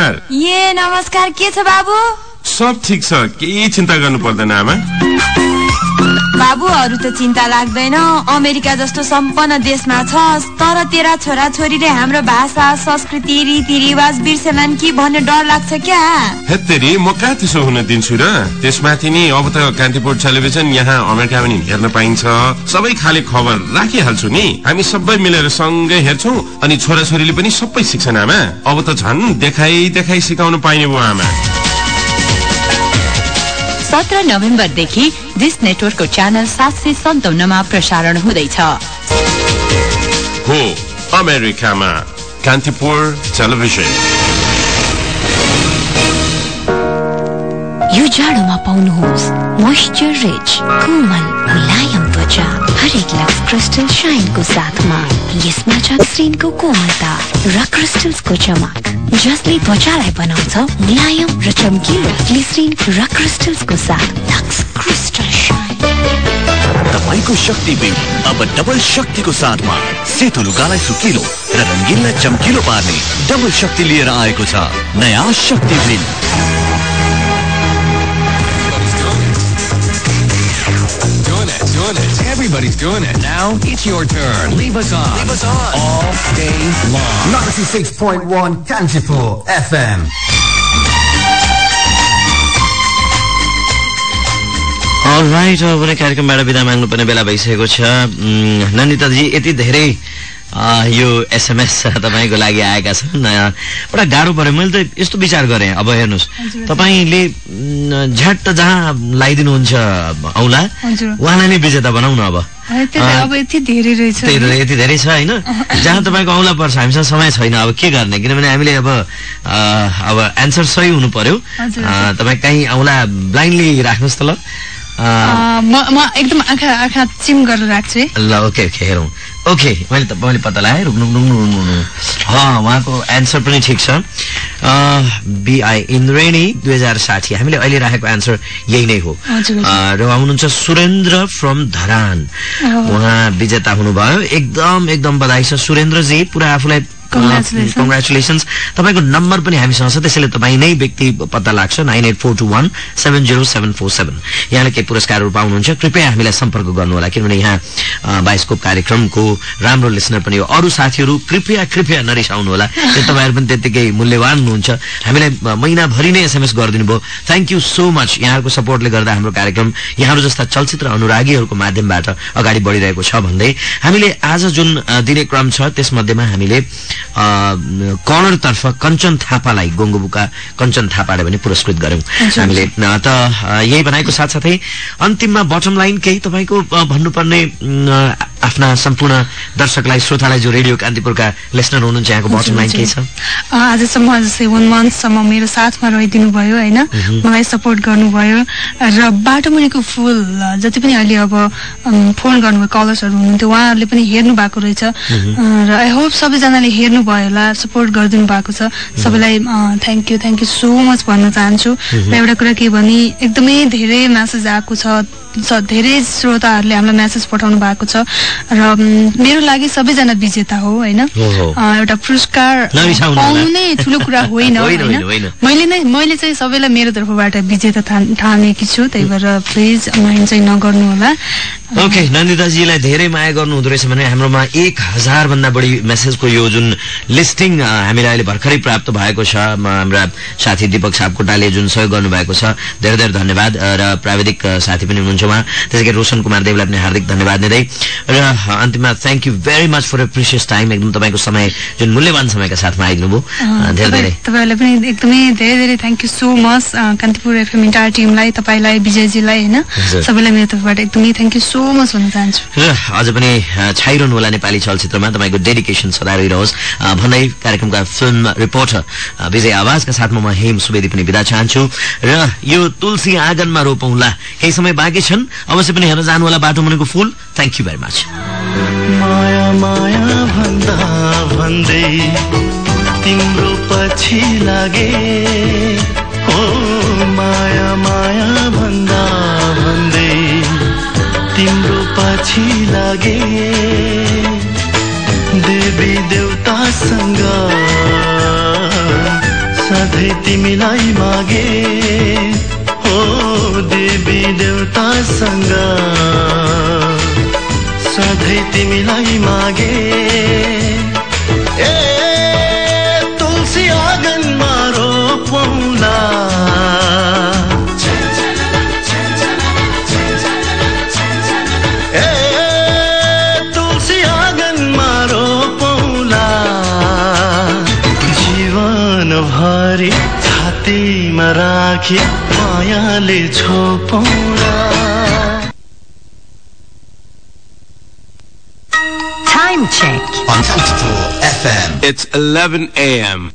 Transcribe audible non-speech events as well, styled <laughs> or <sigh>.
नमस्कार। ए नमस्कार। के छ बाबु? सब ठिक छ। केही चिन्ता गर्नु पर्दैन आमा। बाबुहरू त चिन्ता लाग्दैन। अमेरिका जस्तो सम्पन्न देशमा छ तर तेरा छोरा छोरीले हाम्रो भाषा संस्कृति रीतिरिवाज बिर्सेलान् कि भन्ने डर लाग्छ क्या? हेत्तेरी म कहाँ त्यसो हुन दिन्छु र? त्यसमाथि नि अब त कान्तिपुर टेलिभिजन यहाँ अमेरिका पनि हेर्न पाइन्छ। सबै खाले खबर राखिहाल्छु नि। हामी सबै मिलेर सँगै हेर्छौ अनि छोराछोरीले पनि सबै सिक्छन् आमा। अब त झन् देखाइ देखाइ सिकाउनु पाइने भयो आमा। सत्र नोभेम्बरदेखि डिस नेटवर्कको च्यानल सात सय सन्ताउन्नमा प्रसारण हुँदैछ। हो अमेरिकामा कान्तिपुर टेलिभिजन। यो जाडोमा पाउनुहोस्। मोइस्चर रिच कोमल मुलायम त्वचा हरेक लक्स क्रिस्टल साइनको साथमा। यसमा छ ग्लिसरिनको कोमलता र क्रिस्टल्सको चमक। जसले त्वचालाई बनाउँछ मुलायम र चम्किलो ग्लिसरिन र क्रिस्टल्सको साथ। लक्स क्रिस्टल तपाईँको शक्ति बिल अब डबल शक्तिको साथमा। सेतो लुगालाई सुकिलो र रङ्गिनलाई चम्किलो पार्ने डबल शक्ति लिएर आएको छ। नयाँ शक्ति बिल। Doing it, doing it. Everybody's doing it. Now it's your turn. Leave us on. Leave us on. All day long. 96.1 Kantipur FM. Right अब भने कार्यक्रमबाट बिदा माग्नुपर्ने बेला भइसकेको छ। नन्दिताजी यति धेरै यो एसएमएस <laughs> तपाईँको लागि आएका छन्। एउटा गाह्रो पऱ्यो। मैले त यस्तो विचार गरेँ। अब हेर्नुहोस् तपाईँले उम्, झ्याट्ट जहाँ लगाइदिनुहुन्छ औला। उहाँलाई नै विजेता बनाउन अब। यति धेरै रहेछ। यति धेरै छ होइन? जहाँ तपाईँको औला पर्छ हामीसँग समय छैन। अब के गर्ने? किनभने हामीले अब अब एन्सर सही हुनु पर्यो। तपाईँ कहीँ औला ब्लाइन्डली राख्नुहोस् त ल। म म एकदम आँखा आँखा चिम गरेर राख्छु है ल ओके ओके हेरौँ ओके मैले त मैले पत्ता लगाएँ रुक्नु रुक्नु रुक्नु उहाँको एन्सर पनि ठिक छ। बिआई इन्द्रेणी दुई हजार साठी। हामीले अहिले राखेको एन्सर यही नै हो। अँ, र उहाँ हुनुहुन्छ सुरेन्द्र फ्रम धरान। उहाँ विजेता हुनुभयो। एकदम एकदम बधाई छ सुरेन्द्रजी। पुरा आफूलाई. कङ्ग्रेचुलेसन्स तपाईँको नम्बर पनि हामीसँग छ त्यसैले तपाईँ नै व्यक्ति पत्ता लाग्छ nine eight four two one seven zero seven four seven. यहाँले केही पुरस्कारहरू पाउनुहुन्छ कृपया हामीलाई सम्पर्क गर्नुहोला किनभने यहाँ बाइस्कोप कार्यक्रमको राम्रो लिसनर पनि हो। अरू साथीहरू कृपया कृपया नरिसाउनुहोला त्यो तपाईँहरू पनि त्यत्तिकै मूल्यवान हुनुहुन्छ। हामीलाई महिनाभरि नै एसएमएस गरिदिनु भयो थ्याङ्क यू सो मच यहाँहरूको सपोर्टले गर्दा हाम्रो कार्यक्रम यहाँहरू जस्ता चलचित्र अनुरागीहरूको माध्यमबाट अगाडि बढिरहेको छ भन्दै हामीले आज जुन दिने क्रम छ त्यसमध्येमा हामीले अ, कर्नरतर्फ कञ्चन थापालाई गोङ्गुबुका कञ्चन थापाले पनि पुरस्कृत गर्यौं हामीले त यही बनाएको साथसाथै अन्तिममा बटम लाइन केही तपाईँको भन्नुपर्ने आफ्ना सम्पूर्ण दर्शकलाई श्रोतालाई जो रेडियो कान्तिपुरका लेसनर हुनुहुन्छ यहाँको लाइन केही छ? आजसम्म सेभेन मन्थसम्म मेरो साथमा रहिदिनु भयो होइन मलाई सपोर्ट गर्नुभयो। र बाटोमुनिको फुल जति पनि अहिले अब फोन गर्नुभयो कलर्सहरू हुनुहुन्थ्यो उहाँहरूले पनि हेर्नु भएको रहेछ। र आई होप सबैजनाले हेर्नु भयो होला सपोर्ट गरिदिनु भएको छ। सबैलाई thank you thank you so much भन्न चाहन्छु। र एउटा कुरा के भने एकदमै धेरै म्यासेज आएको छ। धेरै श्रोताहरूले हामीलाई म्यासेज पठाउनु भएको छ। र मेरो लागि सबैजना विजेता हो होइन? एउटा पुरस्कार पाउनु होला। नै ठुलो कुरा <laughs> होइन होइन। मैले नै मैले चाहिँ सबैलाई मेरो तर्फबाट विजेता ठान- ठानेकी छु त्यही भएर प्लिज माइन्ड चाहिँ नगर्नु ओके नन्दिताजीलाई धेरै माया गर्नु हुँदो रहेछ भने हाम्रोमा एक हजार भन्दा बढी मेसेजको यो जुन लिस्टिङ हामीलाई अहिले भर्खरै प्राप्त भएको छ हाम्रा साथी दीपक सापकोटाले जुन सहयोग गर्नुभएको छ धेरै धेरै धन्यवाद र प्राविधिक साथी पनि हुनुहुन्छ उहाँ। त्यसै गरी रोशन कुमार देवलाई पनि हार्दिक धन्यवाद दिँदै। र अन्तिममा thank you very much for precious time एकदम तपाईँको समय जुन मूल्यवान समयका साथमा आइदिनु भयो अ, धेरै धेरै। तपाईँ- तपाईँहरूलाई पनि एकदमै धेरै धेरै thank you so much Kantipur FM entire टिमलाई तपाईँलाई विजयजीलाई होइन। सबैलाई मेरो तर्फबाट एकदमै थ्याङ्क यू सो मच भन्न चाहन्छु र अझ पनि छाइरहनु होला नेपाली चलचित्रमा। तपाईँको डेडिकेसन सदा रहिरहोस् भन्दै कार्यक्रमका फिल्म रिपोर्टर विजय आवाजका साथमा म हेम सुवेदी पनि बिदा चाहन्छु। र यो तुलसी आँगनमा रोपौँला। केही समय बाँकी छन्। अवश्य पनि हेर्न जानु होला बाटो मुनिको फुल। थ्याङ्क यू भेरी मच माया माया भन्दा भन्दै तिम्रो पछि लागे। हो माया माया भन्दै तिमीलाई मागे। हो देवी देवतासँग सधैँ तिमीलाई मागे। ए राखी मायाले छोपौँला Time check. On 94 FM. It's 11 a.m.